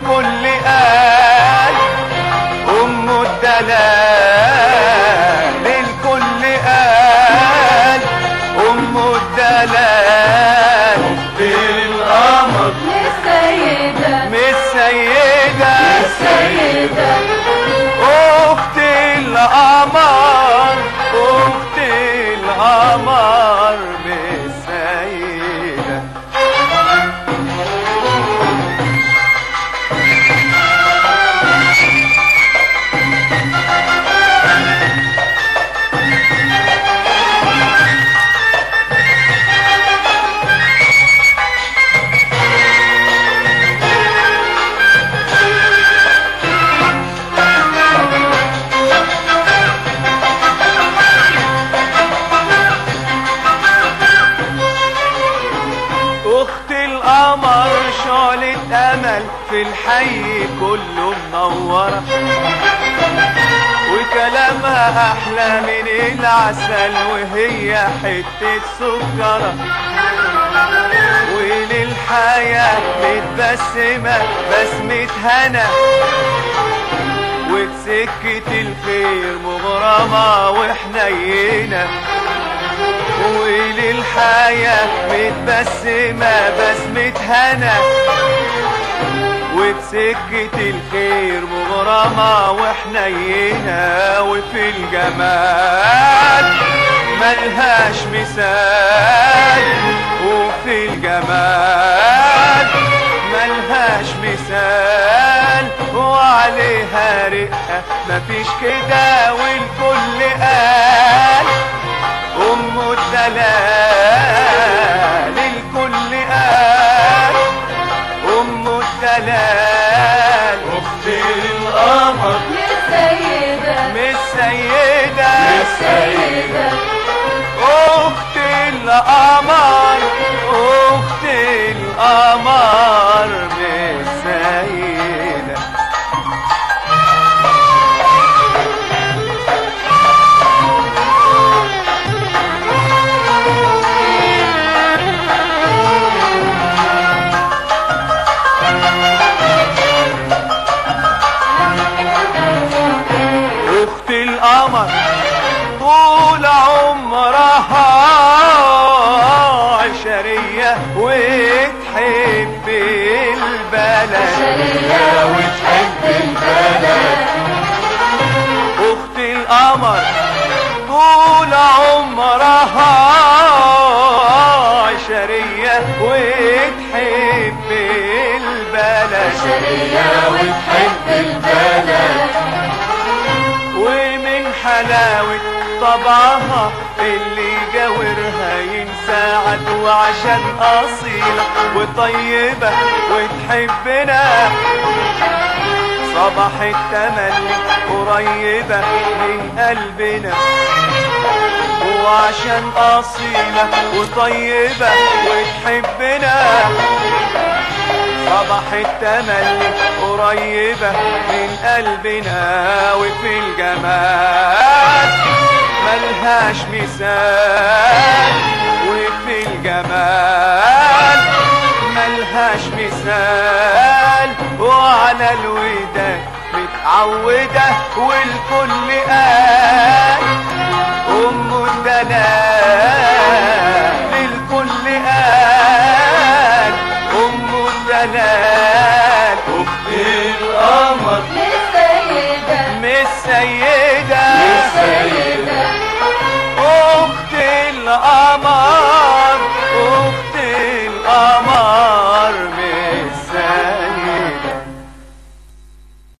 ¡Mora! شعلة امل في الحي كله منورة. وكلامها أحلى من العسل وهي حتة سكرة. وللحياة متبسمة بسمة هنا وبسكة الخير مغرمة وحنينة وللحياة متبسمة بسمة هنا وبسكة الخير مغرمة وحنينة وفي الجمال. ملهاش مثال وفي الجمال. ملهاش مثال وعليها رقة مفيش كده والكل قال. أم الدلال الدلال اخت القمر. للسيدة مش سيدة. السيدة أخت القمر. أخت القمر. القمر طول عمرها عشرية وتحب البلد. شرية وتحب البلد. اخت القمر طبعها اللي جاورها ينسى عدو عشان أصيلة وطيبة وتحبنا. صباح التملي قريبة من قلبنا وعشان أصيلة وطيبة وتحبنا. صباح التملي قريبة من قلبنا وفي الجمال. ملهاش مثال وفي الجمال ملهاش مثال وعلى الوداد متعودة والكل قال أم الدلال